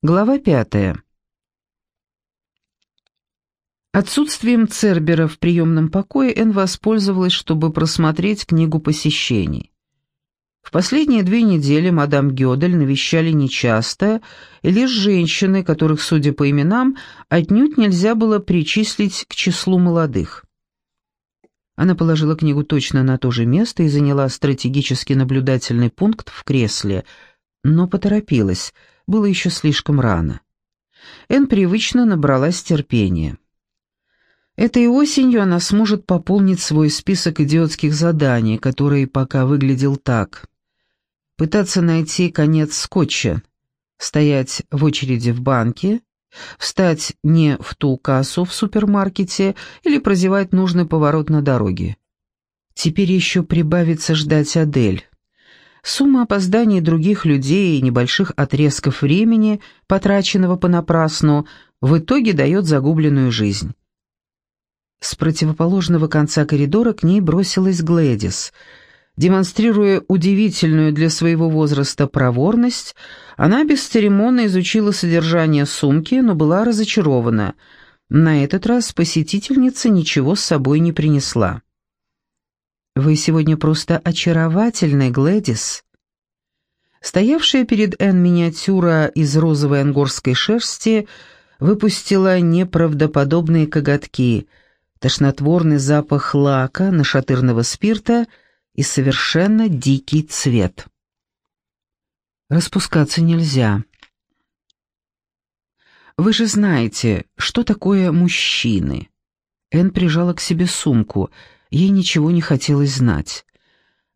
Глава пятая. Отсутствием Цербера в приемном покое Энн воспользовалась, чтобы просмотреть книгу посещений. В последние две недели мадам Гёдель навещали нечасто, и лишь женщины, которых, судя по именам, отнюдь нельзя было причислить к числу молодых. Она положила книгу точно на то же место и заняла стратегически наблюдательный пункт в кресле, но поторопилась — было еще слишком рано. Эн привычно набралась терпения. Этой осенью она сможет пополнить свой список идиотских заданий, который пока выглядел так. Пытаться найти конец скотча, стоять в очереди в банке, встать не в ту кассу в супермаркете или прозевать нужный поворот на дороге. Теперь еще прибавится ждать Адель. Сумма опозданий других людей и небольших отрезков времени, потраченного понапрасну, в итоге дает загубленную жизнь. С противоположного конца коридора к ней бросилась Глэдис. Демонстрируя удивительную для своего возраста проворность, она бесцеремонно изучила содержание сумки, но была разочарована. На этот раз посетительница ничего с собой не принесла. «Вы сегодня просто очаровательны, Глэдис». Стоявшая перед Энн миниатюра из розовой ангорской шерсти выпустила неправдоподобные коготки, тошнотворный запах лака, нашатырного спирта и совершенно дикий цвет. Распускаться нельзя. Вы же знаете, что такое мужчины. Энн прижала к себе сумку — Ей ничего не хотелось знать.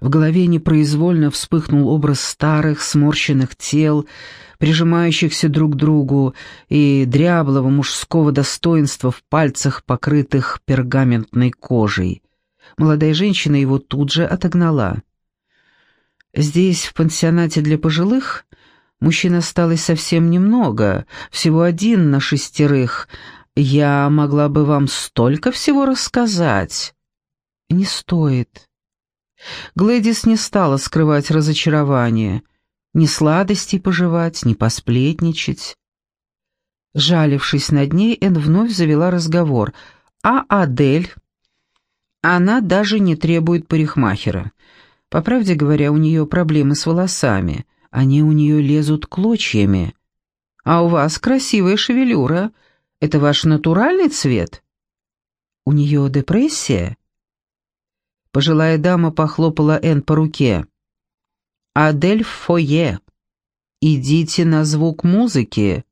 В голове непроизвольно вспыхнул образ старых, сморщенных тел, прижимающихся друг к другу, и дряблого мужского достоинства в пальцах, покрытых пергаментной кожей. Молодая женщина его тут же отогнала. Здесь, в пансионате для пожилых, мужчин осталось совсем немного, всего один на шестерых. Я могла бы вам столько всего рассказать. «Не стоит». Глэдис не стала скрывать разочарование, ни сладостей пожевать, ни посплетничать. Жалившись над ней, Энн вновь завела разговор. «А Адель?» «Она даже не требует парикмахера. По правде говоря, у нее проблемы с волосами. Они у нее лезут клочьями. А у вас красивая шевелюра. Это ваш натуральный цвет?» «У нее депрессия?» Пожилая дама похлопала Энн по руке. «Адель в фойе. Идите на звук музыки».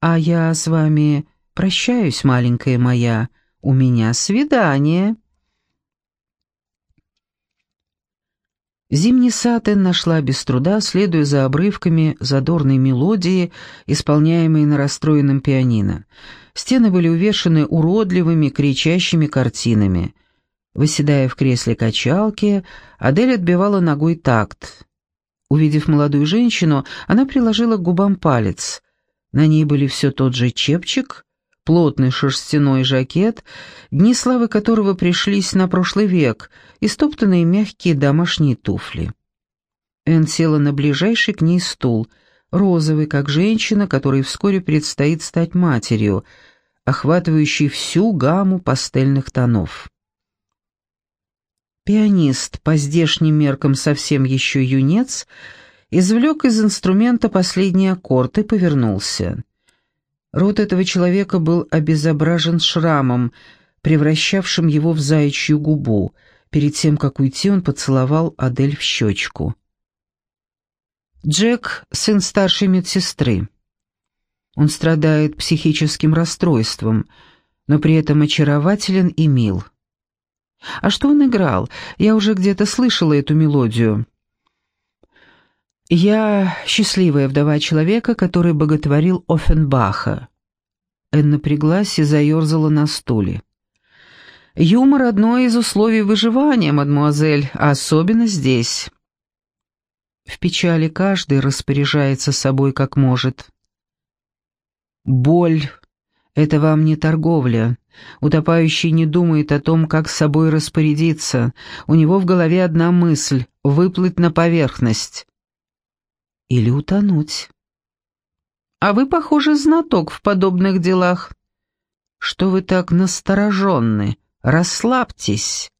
«А я с вами прощаюсь, маленькая моя. У меня свидание». Зимний сад Энн нашла без труда, следуя за обрывками задорной мелодии, исполняемой на расстроенном пианино. Стены были увешаны уродливыми, кричащими картинами — Выседая в кресле качалки, Адель отбивала ногой такт. Увидев молодую женщину, она приложила к губам палец. На ней были все тот же чепчик, плотный шерстяной жакет, дни славы которого пришлись на прошлый век, и стоптанные мягкие домашние туфли. Энн села на ближайший к ней стул, розовый, как женщина, которой вскоре предстоит стать матерью, охватывающий всю гамму пастельных тонов. Пианист, по здешним меркам совсем еще юнец, извлек из инструмента последний аккорд и повернулся. Рот этого человека был обезображен шрамом, превращавшим его в заячью губу. Перед тем, как уйти, он поцеловал Адель в щечку. Джек — сын старшей медсестры. Он страдает психическим расстройством, но при этом очарователен и мил. А что он играл? Я уже где-то слышала эту мелодию. Я счастливая вдова человека, который боготворил Оффенбаха. Энн напряглась и заерзала на стуле. Юмор — одно из условий выживания, мадмуазель, а особенно здесь. В печали каждый распоряжается собой как может. Боль — это вам не торговля. Утопающий не думает о том, как с собой распорядиться. У него в голове одна мысль — выплыть на поверхность. Или утонуть. А вы, похоже, знаток в подобных делах. Что вы так настороженны? Расслабьтесь.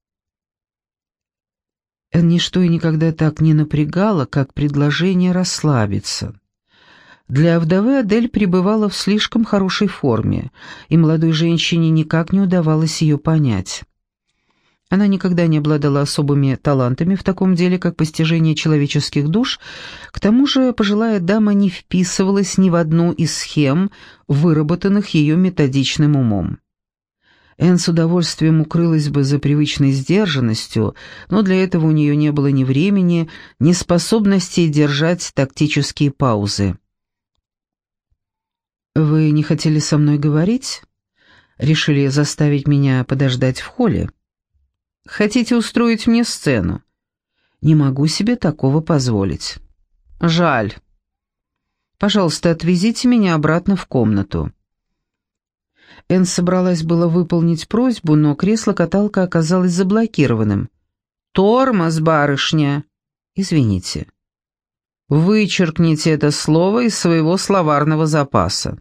Ничто и никогда так не напрягало, как предложение расслабиться. Для вдовы Адель пребывала в слишком хорошей форме, и молодой женщине никак не удавалось ее понять. Она никогда не обладала особыми талантами в таком деле, как постижение человеческих душ, к тому же пожилая дама не вписывалась ни в одну из схем, выработанных ее методичным умом. Энн с удовольствием укрылась бы за привычной сдержанностью, но для этого у нее не было ни времени, ни способности держать тактические паузы. «Вы не хотели со мной говорить? Решили заставить меня подождать в холле?» Хотите устроить мне сцену? Не могу себе такого позволить. Жаль. Пожалуйста, отвезите меня обратно в комнату. Энн собралась было выполнить просьбу, но кресло-каталка оказалось заблокированным. «Тормоз, барышня!» «Извините». «Вычеркните это слово из своего словарного запаса».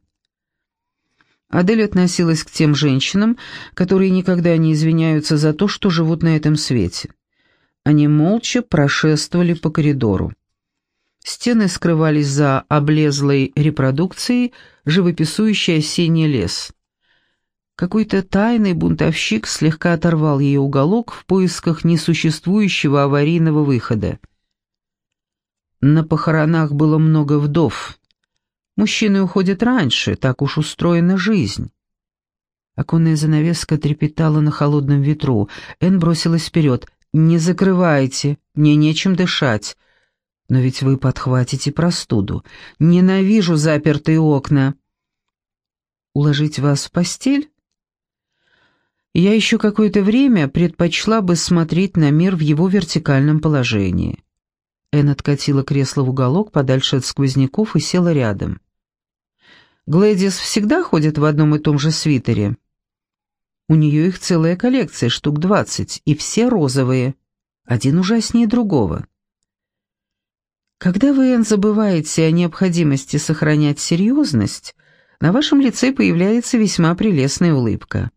Адель относилась к тем женщинам, которые никогда не извиняются за то, что живут на этом свете. Они молча прошествовали по коридору. Стены скрывались за облезлой репродукцией, живописующей осенний лес. Какой-то тайный бунтовщик слегка оторвал ее уголок в поисках несуществующего аварийного выхода. На похоронах было много вдов. Мужчины уходят раньше, так уж устроена жизнь. Оконная занавеска трепетала на холодном ветру. Энн бросилась вперед. «Не закрывайте, мне нечем дышать. Но ведь вы подхватите простуду. Ненавижу запертые окна». «Уложить вас в постель?» Я еще какое-то время предпочла бы смотреть на мир в его вертикальном положении. Энн откатила кресло в уголок подальше от сквозняков и села рядом. Глэдис всегда ходит в одном и том же свитере. У нее их целая коллекция, штук двадцать, и все розовые. Один ужаснее другого. Когда вы, Энн, забываете о необходимости сохранять серьезность, на вашем лице появляется весьма прелестная улыбка.